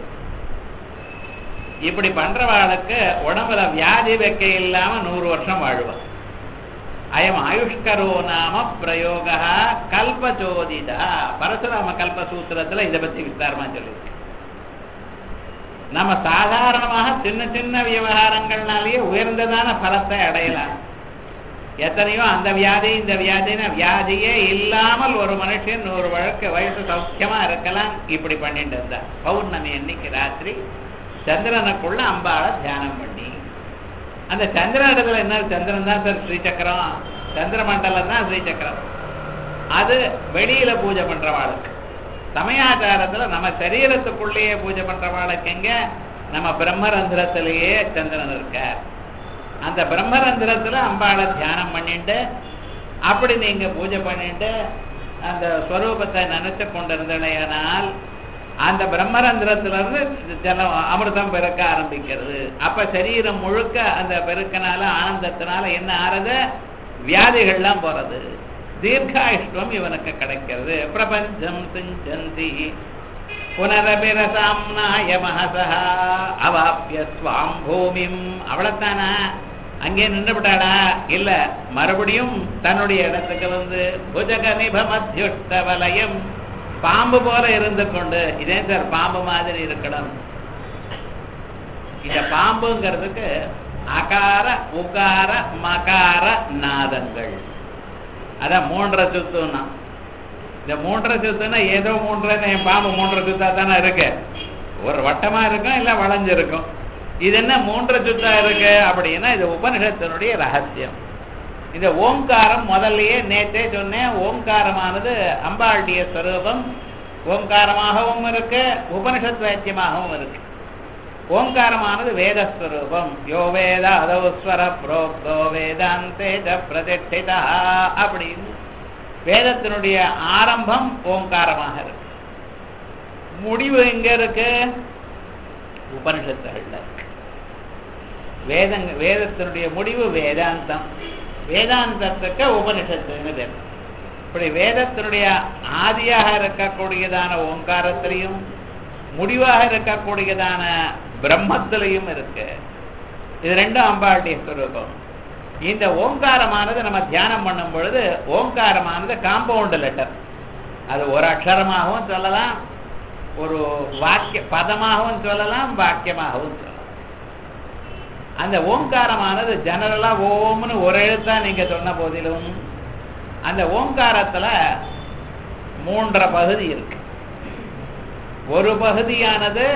இப்படி பண்றவாளுக்கு உடம்புல வியாதி வைக்க இல்லாம நூறு வருஷம் வாழ்வான் அயம் ஆயுஷ்கரோ நாம பிரயோக கல்பச்சோதிதா பரசுராம கல்பசூத்திரத்துல இதை பத்தி விஸ்தாரமா சொல்லியிருக்கு. நம்ம சாதாரணமாக சின்ன சின்ன விவகாரங்கள்னாலேயே உயர்ந்ததான பலத்தை அடையலாம். எத்தனையோ அந்த வியாதி இந்த வியாதினா வியாதியே இல்லாமல் ஒரு மனுஷன் நூறு வழக்கு வயசு சௌக்கியமா இருக்கலாம். இப்படி பண்ணிட்டு இருந்தா. பௌர்ணமி அன்னைக்கு ராத்திரி சந்திரனுக்குள்ள அம்பாளை தியானம் பண்ணி. அந்த சந்திர இடத்துல என்ன சந்திரன் தான் சார் ஸ்ரீசக்கரம். சந்திர மண்டலம் தான் ஸ்ரீசக்கரம். அது வெளியில பூஜை பண்றவாளுக்கு சமயாச்சாரத்துல நம்ம சரீரத்துக்குள்ளேயே பூஜை பண்றவாளுக்கு வாழ்க்கைங்க நம்ம பிரம்மரந்திரத்திலேயே சந்திரன் இருக்கார். அந்த பிரம்மரந்திரத்துல அம்பாளை தியானம் பண்ணிட்டு அப்படி நீங்க பூஜை பண்ணிட்டு அந்த ஸ்வரூபத்தை நினைச்சு கொண்டிருந்தனால் அந்த பிரம்மரந்திரத்திலிருந்து ஜலம் அமிர்தம் பெருக்க ஆரம்பிக்கிறது. அப்ப சரீரம் முழுக்க அந்த பெருக்கனால ஆனந்தத்தினால என்ன ஆறது? வியாதிகள்லாம் போறது. தீர்காயுஷ்டம் இவனுக்கு கிடைக்கிறது. பிரபஞ்சம் சிஞ்சந்தி. புனரபிரசாம்னாய மகசா அவாப்பிய ஸ்வாம் பூமியும் அவ்வளவுதானா? அங்கே நின்று விட்டாடா இல்ல மறுபடியும் தன்னுடைய இடத்துக்கு வந்து புஜக நிபமத்யுஷ்ட வலயம் பாம்பு போல இருந்து கொண்டு இதே சார் பாம்பு மாதிரி இருக்கணும். இந்த பாம்புங்கிறதுக்கு அகார உகார மகார நாதங்கள். அதான் மூன்றரை சுத்துன்னா. இந்த மூன்றரை சுத்துனா ஏதோ மூன்றரை என் பாம்பு மூன்றரை சுத்தா தானே இருக்கு. ஒரு வட்டமா இருக்கும் இல்லை வளைஞ்சிருக்கும். இது என்ன மூன்றரை சுத்தா இருக்கு அப்படின்னா இது உபனிஷத்தினுடைய ரகசியம். இந்த ஓம்காரம் முதல்லயே நேற்றே சொன்னேன் ஓம்காரமானது அம்பாளுடைய ஸ்வரூபம். ஓம்காரமாகவும் இருக்கு உபனிஷத் வாக்கியமாகவும் இருக்கு. ஓங்காரமானது வேதஸ்வரூபம். யோ வேத அதோஸ்வர புரோக்தோ வேதாந்தே பிரதிஷ்டிதா அப்படின்னு வேதத்தினுடைய ஆரம்பம் ஓங்காரமாக இருக்கு. முடிவு எங்க இருக்கு? உபனிஷத்துகள்ல இருக்கு. வேதங்க வேதத்தினுடைய முடிவு வேதாந்தம். வேதாந்தத்துக்கு உபனிஷத்துன்னு பேர். இப்படி வேதத்தினுடைய ஆதியாக இருக்கக்கூடியதான ஓங்காரத்திலையும் முடிவாக இருக்கக்கூடியதான பிரம்மத்திலையும் இருக்கு. இது ரெண்டும் அம்பாளுடைய ஸ்வரூபம் இந்த ஓங்காரமானது நம்ம தியானம் பண்ணும் பொழுது ஓங்காரமானது காம்பவுண்ட் லெட்டர் அது ஒரு அக்ஷரமாகவும் சொல்லலாம் ஒரு வாக்கிய பதமாகவும் சொல்லலாம் வாக்கியமாகவும் சொல்லலாம். அந்த ஓங்காரமானது ஜெனரலா ஓம்னு ஒரு எழுத்தா நீங்க சொன்ன போதிலும் அந்த ஓங்காரத்துல மூன்றரை பகுதி இருக்கு. ஒரு பகுதியானது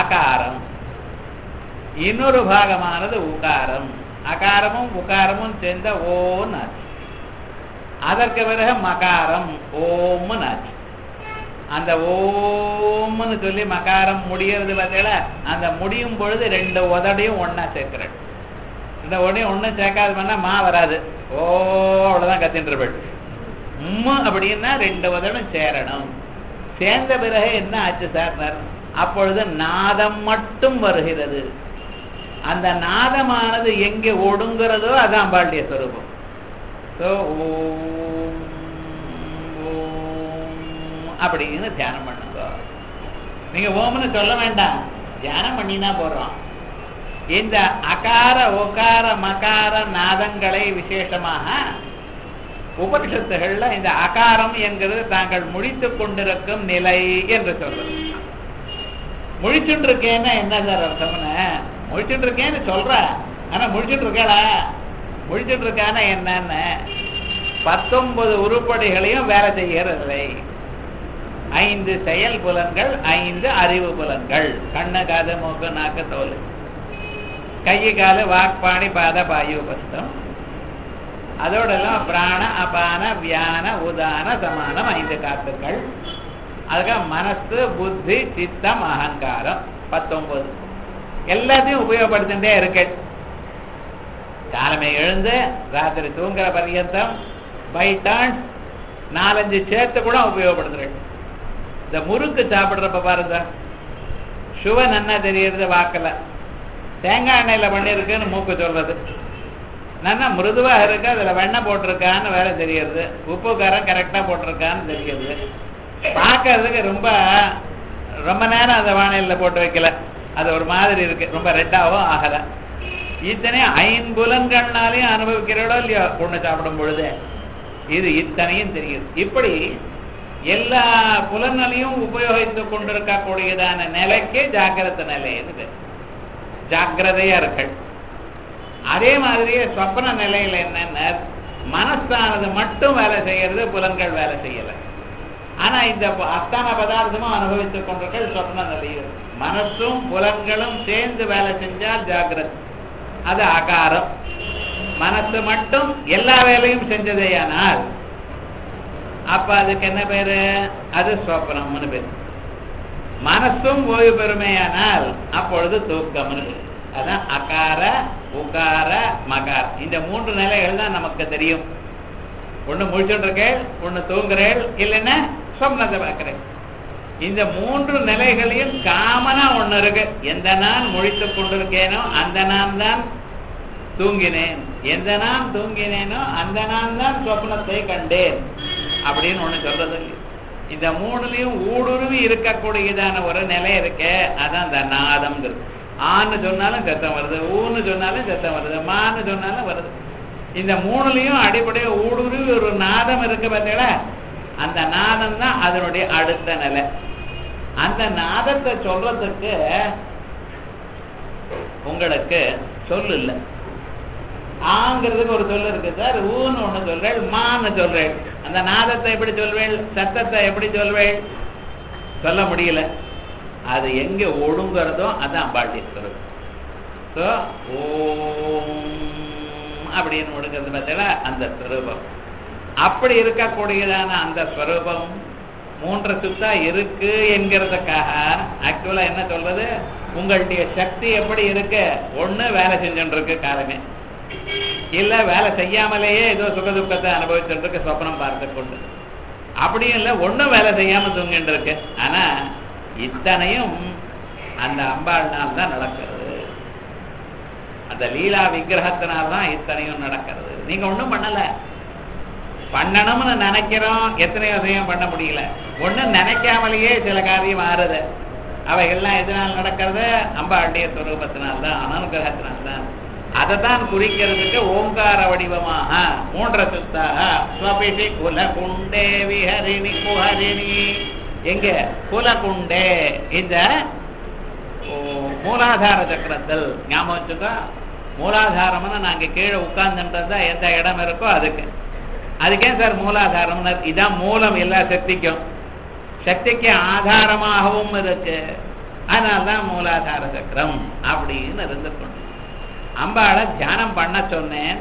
அகாரம். இன்னொரு பாகமானது உகாரம். அகாரமும் உகாரமும் சேர்ந்த ஓன் ஆச்சு அதற்கு பிறகு மகாரம் ஓம்னு ஆச்சு அந்த ஓம்னு சொல்லி மகாரம் முடியறது பார்த்தீங்களா? அந்த முடியும் பொழுது ரெண்டு உதடையும் ஒன்னா சேர்க்கிறேன் இந்த உடனே ஒன்றும் சேர்க்காது பண்ணா மா வராது. ஓ அவ்வளோதான் கத்தின்னு இருப்பேன் உம்மு அப்படின்னா ரெண்டு உதடும் சேரணும். சேர்ந்த பிறகு என்ன ஆச்சு சார்? அப்பொழுது நாதம் மட்டும் வருகிறது. அந்த நாதமானது எங்கே ஒடுங்கிறதோ அதான் பாண்டிய சுரூபம். ஓம் ஓம் அப்படின்னு தியானம் பண்ணுங்க. நீங்க ஓம்னு சொல்ல வேண்டாம். தியானம் பண்ணினா போடுறோம் இந்த அகார ஒகார மகார நாதங்களை விசேஷமாக உபனிஷத்துகள்ல இந்த அகாரம் என்கிறது தாங்கள் முடித்துக் கொண்டிருக்கும் நிலை என்று சொல்றது. முழிச்சுட்டு இருக்கேன்னா என்ன சார் அர்த்தம்னு? முழிச்சுட்டு இருக்கேன்னு சொல்ற. ஆனா முழிச்சுட்டு இருக்காளா முழிச்சுட்டு இருக்கானா என்னன்னு? பத்தொன்பது உருப்படிகளையும் வேலை செய்யறதில்லை ஐந்து செயல் புலன்கள் ஐந்து அறிவு புலன்கள். கண்ணு காது மூக்கு நாக்கு தோல். கை காலு வாக்பாணி பாத பாயுபஸ்தம் அதோடெல்லாம் பிராண அபான வியான உதான சமானம் ஐந்து காத்துக்கள். அதுக்காக மனசு புத்தி சித்தம் அகங்காரம். பத்தொன்பது. எல்லாத்தையும் உபயோகப்படுத்திட்டே இருக்கு. காலமே எழுந்து ராத்திரி தூங்குற பரியந்தம் பை டான்ஸ் நாலஞ்சு சேர்த்து கூட உபயோகப்படுத்துறேன். இந்த முறுக்கு சாப்பிடுறப்ப பாருங்க. சுவை நன்னா தெரியறது வாக்கல? தேங்காய் எண்ணெயில பண்ணியிருக்குன்னு மூக்கு சொல்றது. நல்லா மிருதுவாக இருக்கு அதுல வெண்ணெய் போட்டிருக்கான்னு வேற தெரியறது உப்பு காரம் கரெக்டா போட்டிருக்கான்னு தெரியறது பார்க்கறதுக்கு ரொம்ப ரொம்ப நேரம் அந்த வானிலையில போட்டு வைக்கல. அது ஒரு மாதிரி இருக்கு. ரொம்ப ரெட்டாவும் ஆகல. இத்தனை ஐம்புலன்கள்னாலையும் அனுபவிக்கிறோடோ இல்லையோ ஒண்ணு சாப்பிடும் பொழுது? இது இத்தனையும் தெரியுது. இப்படி எல்லா புலன்களையும் உபயோகித்துக் கொண்டிருக்கக்கூடியதான நிலைக்கே ஜாக்கிரத நிலை பேர் ஜாக்கிரதையா இருக்கள் அதே மாதிரியே சொப்பன நிலையில என்னன்னா? மனசானது மட்டும் வேலை செய்யறது புலன்கள் வேலை செய்யல. ஆனா இந்த அஸ்தான பதார்த்தமும் அனுபவித்துக் கொண்டிருக்க சொப்ன நிலையில் மனசும் புலன்களும் சேர்ந்து வேலை செஞ்சால் ஜாக்கிரதை. அது ஆகாரம். மனசு மட்டும் எல்லா வேலையும் செஞ்சதேயானால் அப்ப அதுக்கு என்ன பேரு? அது சொப்னம்னு பேரு. மனசும் ஓய்வு பெருமையானால் அப்பொழுது தூக்கம்னு பேரு. அதான் அகார உகார மகார். இந்த மூன்று நிலைகள் தான் நமக்கு தெரியும். ஒண்ணு முழிச்சுட்டு இருக்கேள் ஒண்ணு தூங்குறேள் இல்லைன்னா சொப்னத்தை பார்க்குறேன். இந்த மூன்று நிலைகளையும் காமனா ஒண்ணு இருக்கு. எந்த நான் முழித்துக் கொண்டிருக்கேனோ அந்த நான் தான் தூங்கினேன். எந்த நான் தூங்கினேனோ அந்த நான் தான் சொப்னத்தை கண்டேன். அப்படின்னு ஒண்ணு சொல்றது இந்த மூணுலயும் ஊடுருவி இருக்கக்கூடியதான ஒரு நிலை இருக்கே அதான் அந்த நாதம் ஆன்னு சொன்னாலும் சத்தம் வருது ஊன்னு சொன்னாலும் சத்தம் வருது மான்னு சொன்னாலும் வருது. இந்த மூணுலயும் அடிப்படையா ஊடுருவி ஒரு நாதம் இருக்கு பார்த்தீங்களா அந்த நாதம் தான் அதனுடைய அடுத்த நிலை. அந்த நாதத்தை சொல்றதுக்கு உங்களுக்கு சொல்லு இல்லை. ஆங்கிறதுக்கு ஒரு சொல் இருக்கு சார். ஊன்னு ஒண்ணு சொல்றேன் மான்னு சொல்றேன் அந்த நாதத்தை எப்படி சொல்வேள் சத்தத்தை எப்படி சொல்வேள்? சொல்ல முடியல. அது எங்க ஒழுங்குறதோ அதான் பாட்டி ஸோ ஓம் அப்படின்னு ஒடுங்கிறது பார்த்தீங்களா அந்த ஸ்வரூபம் அப்படி இருக்கக்கூடியதான அந்த ஸ்வரூபம் மூன்று சுத்தா இருக்கு என்கிறதுக்காக ஆக்சுவலா என்ன சொல்றது? உங்களுடைய சக்தி எப்படி இருக்கு? ஒண்ணு வேலை செஞ்சுட்டு இருக்கு காலமே. இல்ல வேலை செய்யாமலேயே ஏதோ சுக துக்கத்தை அனுபவிச்சுட்டு இருக்கு சொப்னம் பார்த்து கொண்டு. அப்படியும் இல்ல ஒண்ணும் வேலை செய்யாம தூங்கிட்டு இருக்கு ஆனா இத்தனையும் அந்த அம்பாள்னால் தான் நடக்கிறது. அந்த லீலா விக்கிரகத்தினால்தான் இத்தனையும் நடக்கிறது. நீங்க ஒண்ணும் பண்ணல. பண்ணணும்னு நினைக்கிறோம். எத்தனையோ விஷயம் பண்ண முடியல. ஒண்ணும் நினைக்காமலேயே சில காரியம் ஆறுது. அவைகள்லாம் எதனால் நடக்கிறது? அம்பாளுடைய சுரூபத்தினால்தான் அனுகிரகத்தினால்தான் அதை தான் குறிக்கிறதுக்கு ஓங்கார வடிவமாக மூன்ற சுத்தாக ஸ்வபிஷி குலகுண்டே விஹரிணி குஹரிணி. எங்க? குலகுண்டே. இந்த ஓ, மூலாதார சக்கரத்தில். ஞாபகம் வச்சுக்கோ. மூலாதாரம்னு நாங்க கீழே உட்கார்ந்துன்றது எந்த இடம் இருக்கோ அதுக்கு. அதுக்கேன் சார் மூலாதாரம்னு இதான் மூலம் எல்லா சக்திக்கும். சக்திக்கு ஆதாரமாகவும் இருக்கு. அதனால்தான் மூலாதார சக்கரம் அப்படின்னு இருந்து கொண்டு அம்பாளை தியானம் பண்ண சொன்னேன்.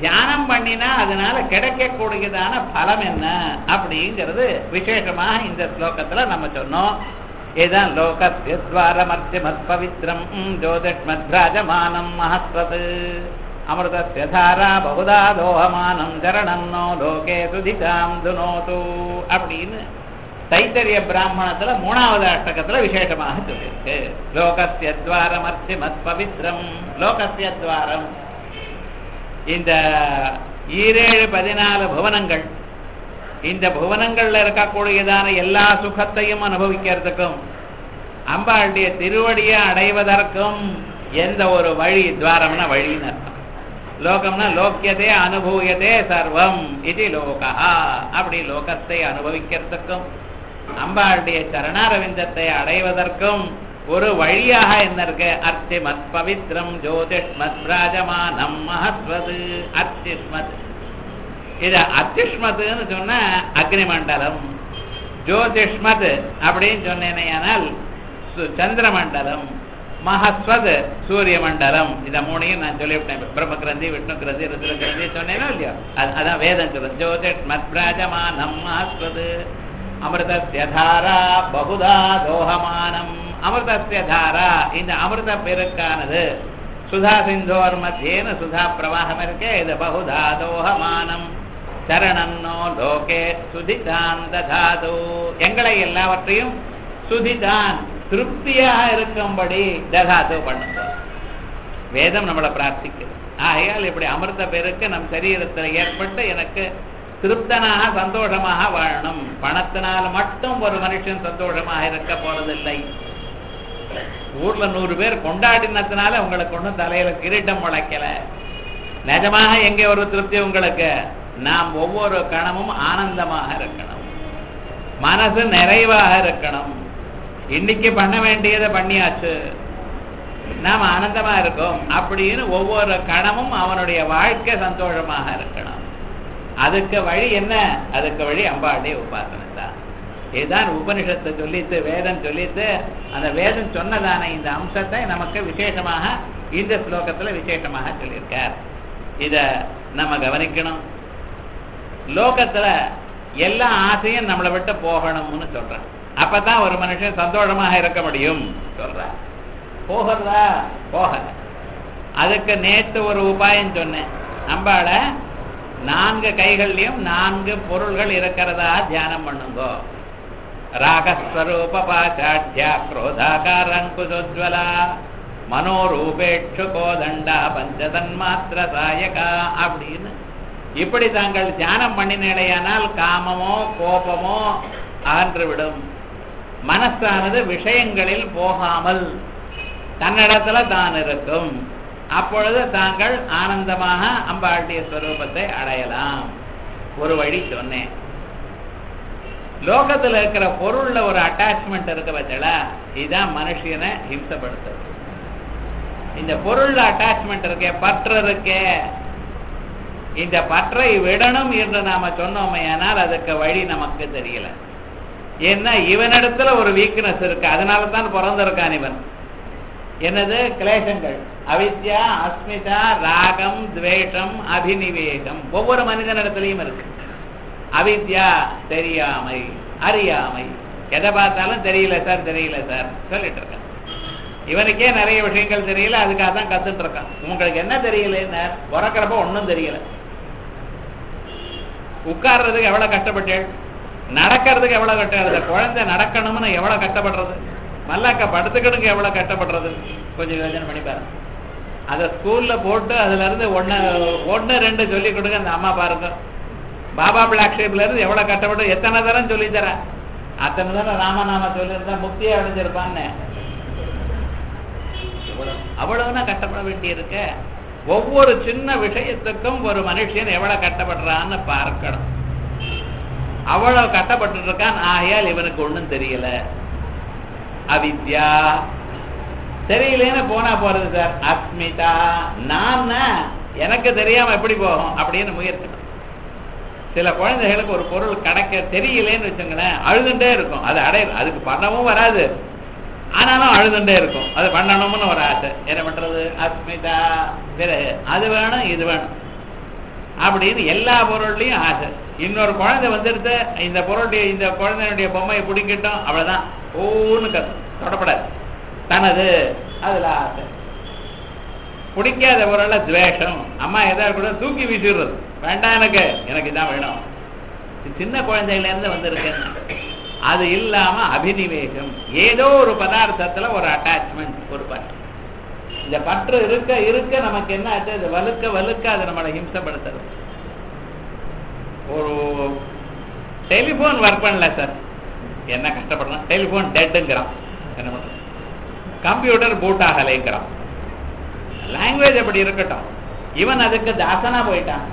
தியானம் பண்ணினா அதனால கிடைக்கக்கூடியதான பலம் என்ன அப்படிங்கிறது விசேஷமாக இந்த ஸ்லோகத்துல நம்ம சொன்னோம். இதுதான் லோகத்வாரமர்த்திமத் பவித்ரம் ஜோதிஷ்மத்ராஜமானம் மகஸ்வது. அமிர்தஸ்ய தாரா பகுதா தோஹமானம் சரணன்னோ லோகே சுதிதாம் துனோது அப்படின்னு தைத்தரிய பிராமணத்துல மூணாவது அஷ்டகத்துல விசேஷமாக சொல்லியிருக்கு. லோகஸ்ய துவாரம் அர்த்தி மத் பவித்ரம் லோகஸ்ய துவாரம். இந்த ஈரேழு பதினாலு புவனங்கள். இந்த புவனங்கள்ல இருக்கக்கூடியதான எல்லா சுகத்தையும் அனுபவிக்கிறதுக்கும் அம்பாளுடைய திருவடியை அடைவதற்கும் எந்த ஒரு வழி துவாரம்னா வழின்னு அர்த்தம். லோகம்னா லோக்கியதே அனுபூயதே சர்வம் இது லோகா. அப்படி லோகத்தை அனுபவிக்கிறதுக்கும் அம்பாளுடைய சரணாரவிந்தத்தை அடைவதற்கும் ஒரு வழியாக என்ன இருக்கு? அர்த்திமத் பவித்ரம் ஜோதிஷ்மத் பிராஜமானம் மகத்வது அர்த்திஷ்மத். இது அத்திஷ்மத்துன்னு சொன்ன அக்னிமண்டலம். ஜோதிஷ்மத் அப்படின்னு சொன்னேனையானால் சு- சந்திரமண்டலம். மகஸ்வத் சூரிய மண்டலம். இத மூணையும் நான் சொல்லிவிட்டேன். பிரம்ம கிரந்தி விஷ்ணு கிரந்தி ருத்ர கிரந்தி சொன்னேனோ இல்லையோ? அதான் வேதம் சொல்றது. ஜோதிஷ்மத் மத்ராஜமானம் மகஸ்வத். அமிர்தஸ்ய தாரா பகுதா தோகமானம் அமிர்தஸ்ய தாரா இந்த அமிர்த பெருக்கானது. சுதா சிந்தோர் மத்தியேன சுதா பிரவாகம் இருக்கே இது பகுதா தோகமானம் சரணன்னோ லோகே சுதிதான் ததாது எங்களை எல்லாவற்றையும் சுதிதான். திருப்தியாக இருக்கும்படி ததாது பண்ணுங்க. வேதம் நம்மளை பிரார்த்திக்குது. ஆகையால் இப்படி அமிர்த பேருக்கு நம் சரீரத்தில் ஏற்பட்டு எனக்கு திருப்தனாக சந்தோஷமாக வாழணும். பணத்தினால் மட்டும் ஒரு மனுஷன் சந்தோஷமாக இருக்க போறதில்லை. ஊர்ல நூறு பேர் கொண்டாடினத்தினால உங்களுக்கு ஒன்றும் தலையில கிரீட்டம் முளைக்கல. நிஜமாக எங்கே ஒரு திருப்தி உங்களுக்கு? நாம் ஒவ்வொரு கணமும் ஆனந்தமாக இருக்கணும். மனசு நிறைவாக இருக்கணும். இன்னைக்கு பண்ண வேண்டியதை பண்ணியாச்சு. நாம் ஆனந்தமா இருக்கோம் அப்படின்னு ஒவ்வொரு கணமும் அவனுடைய வாழ்க்கை சந்தோஷமாக இருக்கணும். அதுக்கு வழி என்ன? அதுக்கு வழி அம்பாளுடைய உபாசனை தான். இதுதான் உபனிஷத்தை சொல்லித்து வேதம் சொல்லித்து அந்த வேதம் சொன்னதான இந்த அம்சத்தை நமக்கு விசேஷமாக இந்த ஸ்லோகத்துல விசேஷமாக சொல்லியிருக்கார். இத நம்ம கவனிக்கணும். லோகத்துல எல்லா ஆசையும் நம்மளை விட்டு போகணும்னு சொல்றான் அப்பதான் ஒரு மனுஷன் சந்தோஷமாக இருக்க முடியும் சொல்ற போகிறதா? போகல. அதுக்கு நேத்து ஒரு உபாயம் சொன்னேன். அம்பாள நான்கு கைகள்லையும் நான்கு பொருள்கள் இருக்கிறதா தியானம் பண்ணுங்கோ. ராகஸ்வரூப பாச்சாட்யா குரோதாகாரங்குஜோஜ்வலா மனோரூபேட்சு கோதண்டா பஞ்சதன்மாத்திர சாயகா அப்படின்னு. இப்படி தாங்கள் தியானம் பண்ணினேடையானால் காமமோ கோபமோ அகன்றுவிடும் மனசானது விஷயங்களில் போகாமல் தன்னிடத்துல தான் இருக்கும். அப்பொழுது தாங்கள் ஆனந்தமாக அம்பாளுடைய ஸ்வரூபத்தை அடையலாம். ஒரு வழி சொன்னேன். லோகத்துல இருக்கிற பொருள்ல ஒரு அட்டாச்மெண்ட் இருக்க பட்சல இதுதான் மனுஷனை ஹிம்சப்படுத்துது. இந்த பொருள்ல அட்டாச்மெண்ட் இருக்கே பற்று இருக்கே. இந்த பற்றை விடணும் என்று நாம சொன்னோமையானால் அதுக்கு வழி நமக்கு தெரியல. ஏன்னா இவனிடத்துல ஒரு வீக்னஸ் இருக்கு. அதனால தான் பிறந்திருக்கான் இவன். என்னது? கிளேசங்கள். அவித்யா அஸ்மிதா ராகம் துவேஷம் அபினிவேகம் ஒவ்வொரு மனிதனிடத்துலயும் இருக்கு. அவித்யா தெரியாமை அறியாமை. எதை பார்த்தாலும் தெரியல சார் தெரியல சார் சொல்லிட்டு இருக்கான். இவனுக்கே நிறைய விஷயங்கள் தெரியல அதுக்காக தான் கத்துட்டு இருக்கான். உங்களுக்கு என்ன தெரியல பிறக்கிறப்ப ஒன்றும் தெரியல. உட்கார்றதுக்கு எவ்வளவு கஷ்டப்பட்டேன்? நடக்கிறதுக்கு எவ்வளவு கஷ்டம் குழந்தை நடக்கணும்னு எவ்வளவு கஷ்டப்படுறது? மல்லாக்க படுத்துக்கணுங்க எவ்வளவு கஷ்டப்படுறது? கொஞ்சம் யோஜனை பண்ணி பாருங்க. அதை ஸ்கூல்ல போட்டு அதுல இருந்து ஒன்னு ஒன்னு ரெண்டு சொல்லி கொடுங்க அந்த அம்மா பாருங்க. பாபா பிளாக் ஷேப்ல இருந்து எவ்வளவு கஷ்டப்பட்டு எத்தனை தரம் சொல்லி தரேன் அத்தனை தரம் ராமநாம சொல்லியிருந்தா முக்தியே அடைஞ்சிருப்பான்னு. அவ்வளவுனா கஷ்டப்பட வேண்டி ஒவ்வொரு சின்ன விஷயத்துக்கும் ஒரு மனுஷன் எவ்வளவு கஷ்டப்படுறான்னு பார்க்கணும். அவ்வளவு கட்டப்பட்டு இருக்கான் ஆகையால் இவனுக்கு ஒண்ணும் தெரியல. அவித்யா. தெரியலேன்னு போனா போறது சார். அஸ்மிதா. நான் எனக்கு தெரியாம எப்படி போகும்? அப்படின்னு முயற்சி சில குழந்தைகளுக்கு ஒரு பொருள் கிடைக்க தெரியலேன்னு வச்சுங்களேன் அழுதுண்டே இருக்கும். அது அடைய அதுக்கு பண்ணவும் வராது. ஆனாலும் அழுதுண்டே இருக்கும். அது பண்ணணும்னு ஒரு ஆசை. என்ன பண்றது? அஸ்மிதா. பிறகு அது வேணும் இது வேணும். அப்படின்னு எல்லா பொருள்லையும் ஆசை. இன்னொரு குழந்தை வந்துடுத்து இந்த பொருளுடைய இந்த குழந்தையுடைய பொம்மையை பிடிக்கட்டும் அவ்வளவுதான். ஓன்னு கத்து தொடப்படாது. தனது அதுல ஆசை. பிடிக்காத பொருள துவேஷம். அம்மா எதா கூட தூக்கி வீசிடுறது. வேண்டாம் எனக்கு எனக்கு இதான் வேணும். சின்ன குழந்தையில இருந்து வந்திருக்கேன். அது இல்லாம அபினிவேசம் ஏதோ ஒரு பதார்த்தத்துல ஒரு அட்டாச்மெண்ட் ஒரு பற்று இந்த பற்று இருக்க இருக்க நமக்கு என்ன ஆச்சு அது வலுக்க வலுக்க அதை நம்மளை ஹிம்சப்படுத்துறது ஒரு டெலிபோன் ஒர்க் பண்ணல சார் என்ன கஷ்டப்படுறான்? டெலிபோன் டெட்டுங்கிறான் என்ன பண்றது? Computer boot ஆகலைங்கிறான். லாங்குவேஜ் அப்படி இருக்கட்டும். இவன் அதுக்கு தாசனா போயிட்டான்.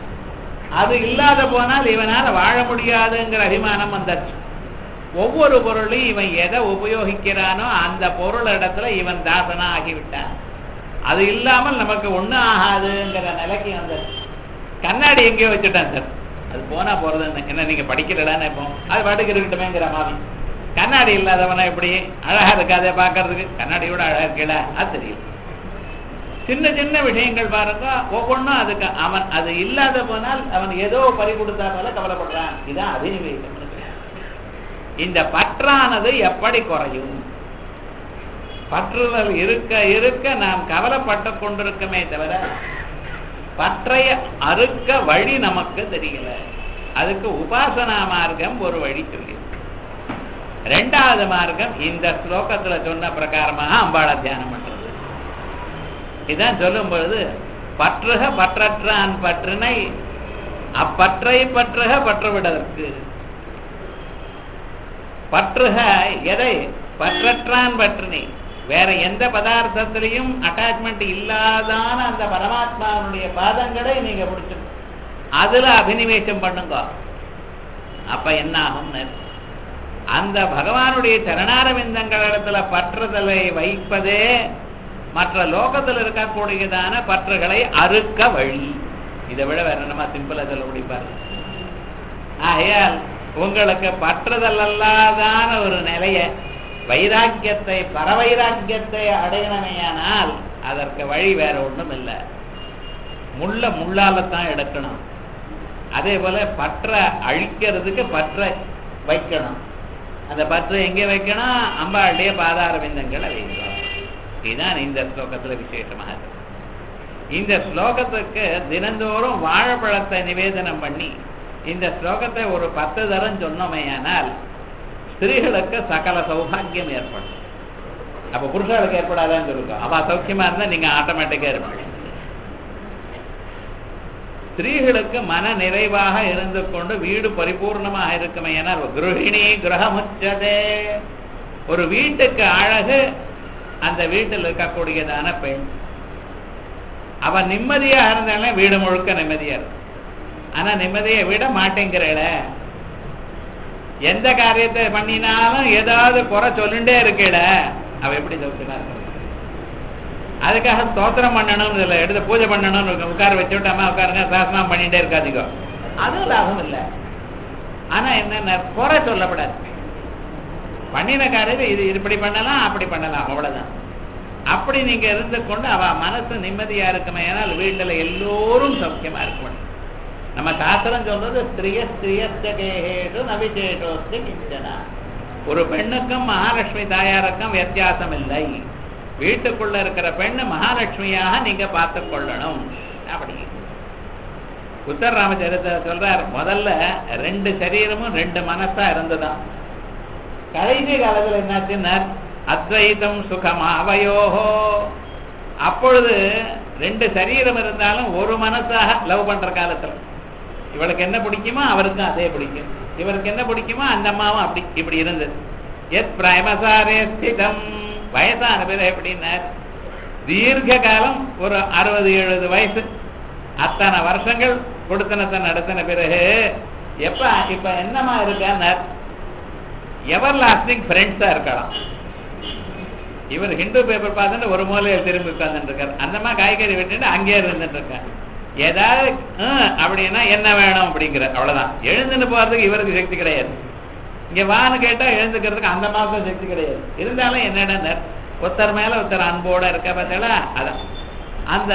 அது இல்லாத போனால் இவனால வாழ முடியாதுங்கிற அபிமானம் வந்தாச்சு. ஒவ்வொரு பொருளையும் இவன் எதை உபயோகிக்கிறானோ அந்த பொருள் இடத்துல இவன் தாசனா ஆகிவிட்டான். அது இல்லாமல் நமக்கு ஒண்ணும் ஆகாதுங்கிற நிலைக்கு வந்தாச்சு. கண்ணாடி எங்கேயோ வச்சுட்டான் சார் அது போனா போறது என்ன? நீங்க படிக்கிறடான்னு இப்போ? அது பாட்டுக்கு இருக்கட்டுமேங்கிற மாதிரி. கண்ணாடி இல்லாதவனா எப்படி? அழகா இருக்காதே பாக்குறதுக்கு. கண்ணாடியோட அழகா இருக்கல அது தெரியல. சின்ன சின்ன விஷயங்கள் பாருங்க. ஒவ்வொன்றும் அதுக்கு அவன் அது இல்லாத போனால் அவன் ஏதோ பறி கொடுத்தா போல கவலைப்படுறான். இதான் அபிநிவேசம் இந்த பற்றானது எப்படி குறையும்? பற்றுதல் இருக்க இருக்க நாம் கவலைப்பட்டு கொண்டிருக்கமே தவிர பற்றைய அறுக்க வழி நமக்கு தெரியல. அதுக்கு உபாசனா மார்க்கம் ஒரு வழி சொல்லி. ரெண்டாவது மார்க்கம் இந்த ஸ்லோகத்துல சொன்ன பிரகாரமாக அம்பாள தியானம் பண்றது. இதான் சொல்லும் பொழுது பற்றுக பற்றற்றான் பற்றினை அப்பற்றை பற்றுக பற்றுவிடதற்கு. பற்றுக எதை? பற்றற்றான் பற்றினை. வேற எந்த பதார்த்தத்திலையும் அட்டாச்மெண்ட் இல்லாதான அந்த பரமாத்மாவுடைய பாதங்களை நீங்க பிடிச்சிருக்க அதுல அபினிவேசம் பண்ணுங்க. அப்ப என்ன ஆகும்னு அந்த பகவானுடைய சரணாரவிந்தங்களிடத்துல பற்றுதலை வைப்பதே மற்ற லோகத்தில் இருக்கக்கூடியதான பற்றுகளை அறுக்க வழி. இதை விட வேற என்னமா சிம்பிளா சொல்ல முடிப்பாரு ஆகையால் உங்களுக்கு பற்றுதல் அல்லாதான ஒரு நிலையை வைராக்கியத்தை பரவைராக்கியத்தை அடையணுமையானால் அதற்கு வழி வேற ஒன்றும் இல்லை. முள்ள முள்ளால தான் எடுக்கணும். அதே போல பற்ற அழிக்கிறதுக்கு பற்ற வைக்கணும். அந்த பற்று எங்கே வைக்கணும்? அம்பாளுடைய பாதார விந்தங்களை வைக்கணும். இதுதான் இந்த ஸ்லோகத்துல விசேஷமாக இருக்கு. இந்த ஸ்லோகத்துக்கு தினந்தோறும் வாழைப்பழத்தை நிவேதனம் பண்ணி இந்த ஸ்லோகத்தை ஒரு பத்து தரம் சொன்னோமையானால் ஸ்திரீகளுக்கு சகல சௌபாகியம் ஏற்படும் அப்ப புருஷர்களுக்கு ஏற்படாதான்னு இருக்கும் அவ சௌக்கியமா இருந்தா நீங்க ஆட்டோமேட்டிக்கா இருப்பீங்க ஸ்திரீகளுக்கு மன நிறைவாக இருந்து கொண்டு வீடு பரிபூர்ணமாக இருக்குமே என கிருஹிணி கிரகமுச்சதே ஒரு வீட்டுக்கு அழகு அந்த வீட்டில் இருக்கக்கூடியதான பெண். அவ நிம்மதியா இருந்தாலே வீடு முழுக்க நிம்மதியா இருக்கும். ஆனா நிம்மதியை விட மாட்டேங்கிறல எந்த காரியத்தை பண்ணினாலும் ஏதாவது குறை சொல்லுண்டே இருக்கட அவ எப்படி சௌக்கியமா இருக்க அதுக்காக ஸ்தோத்திரம் பண்ணணும் இல்லை எடுத்து பூஜை பண்ணணும் உட்கார வச்சு விட்டாமா உட்காருங்க சாசனம் பண்ணிட்டே இருக்காதிக்கோ அதுவும் லாபம் இல்லை. ஆனா என்ன குறை சொல்லப்படாது. பண்ணின காரியத்தை இது இப்படி பண்ணலாம் அப்படி பண்ணலாம் அவ்வளவுதான். அப்படி நீங்க இருந்து கொண்டு அவ மனசு நிம்மதியா இருக்குமே ஏன்னால் வீட்டுல எல்லோரும் சௌக்கியமா இருக்கணும் நம்ம சாஸ்திரம் சொல்றது ஸ்திரிய ஸ்திரியஸ்தகேஷு நவிசேஷோஸ்து கிஞ்சனா. ஒரு பெண்ணுக்கும் மகாலட்சுமி தாயாருக்கும் வித்தியாசம் இல்லை வீட்டுக்குள்ள இருக்கிற பெண்ணு மகாலட்சுமியாக நீங்க பார்த்து கொள்ளணும் அப்படி. புத்தர் ராமச்சரித்த சொல்றார் முதல்ல ரெண்டு சரீரமும் ரெண்டு மனசா இருந்துதான். கடைசி காலத்துல என்னாச்சுன்னா அத்வைதம் சுகமாவையோஹோ அப்பொழுது ரெண்டு சரீரம் இருந்தாலும் ஒரு மனசாக லவ் பண்ற காலத்துல. இவளுக்கு என்ன பிடிக்குமோ அவருக்கும் அதே பிடிக்கும். இவருக்கு என்ன பிடிக்குமோ அந்த அம்மாவும் அப்படி இப்படி இருந்தது. எத் பிரேமசாரே ஸ்திதம். வயசான பேர் எப்படின்னார்? தீர்க்க காலம் ஒரு அறுபது எழுபது வயசு. அத்தனை வருஷங்கள் கொடுத்தனத்தை நடத்தின பிறகு எப்ப இப்ப என்னமா இருக்கான்னு எவர் லாஸ்டிங் ஃப்ரெண்ட்ஸா இருக்கலாம். இவர் ஹிந்து பேப்பர் பார்த்துட்டு ஒரு மூலையில் திரும்பி உட்கார்ந்துட்டு இருக்காரு. அந்தமா காய்கறி வெட்டிட்டு அங்கேயே இருந்துட்டு இருக்காரு. ஏதாவது அப்படின்னா என்ன வேணும் அப்படிங்கிற அவ்வளவுதான். எழுந்துன்னு போறதுக்கு இவருக்கு சக்தி கிடையாது. இங்க வான்னு கேட்டா எழுந்துக்கிறதுக்கு அந்த மாசம் சக்தி கிடையாது. இருந்தாலும் என்னடா ஒருத்தர் மேல ஒருத்தர் அன்போட இருக்க பார்த்தீங்களா? அதான். அந்த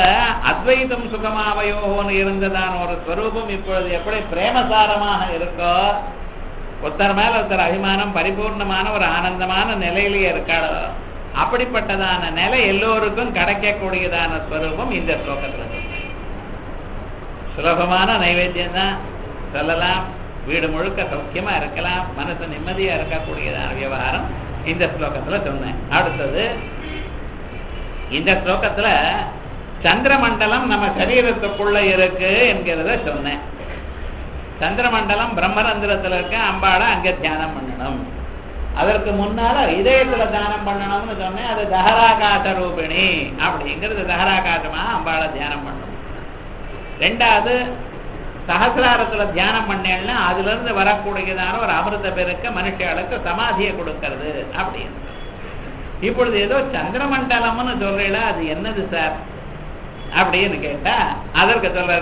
அத்வைதம் சுகமாவையோன்னு இருந்ததான ஒரு ஸ்வரூபம் இப்பொழுது எப்படி பிரேமசாரமாக இருக்கோ ஒருத்தர் மேல ஒருத்தர் அபிமானம் பரிபூர்ணமான ஒரு ஆனந்தமான நிலையிலேயே இருக்காளோ அப்படிப்பட்டதான நிலை எல்லோருக்கும் கிடைக்கக்கூடியதான ஸ்வரூபம் இந்த ஸ்லோகத்துல சுலபமான நைவேத்தியம் தான் சொல்லலாம். வீடு முழுக்க சௌக்கியமா இருக்கலாம். மனசு நிம்மதியா இருக்கக்கூடியதான விவகாரம் இந்த ஸ்லோகத்துல சொன்னேன். அடுத்தது இந்த ஸ்லோகத்துல சந்திரமண்டலம் நம்ம சரீரத்துக்குள்ள இருக்கு என்கிறத சொன்னேன். சந்திரமண்டலம் பிரம்மரந்திரத்துல இருக்க. அம்பாட அங்க தியானம் பண்ணணும். அதற்கு முன்னால இதயத்துல தியானம் பண்ணணும்னு சொன்னேன். அது தஹராகாச ரூபிணி அப்படிங்கிறது தஹராகாசமா அம்பாளை தியானம் பண்ணணும். ரெண்டாவது சகசிராரத்தில் தியானம் பண்ணேன்னா அதுல இருந்து வரக்கூடியதான ஒரு அமிர்த பெருக்க மனுஷர்களுக்கு சமாதியை கொடுக்கறது அப்படின்னு. இப்பொழுது ஏதோ சந்திரமண்டலம்னு சொல்றீங்களா அது என்னது சார்? அப்படின்னு கேட்டா அதற்கு சொல்ற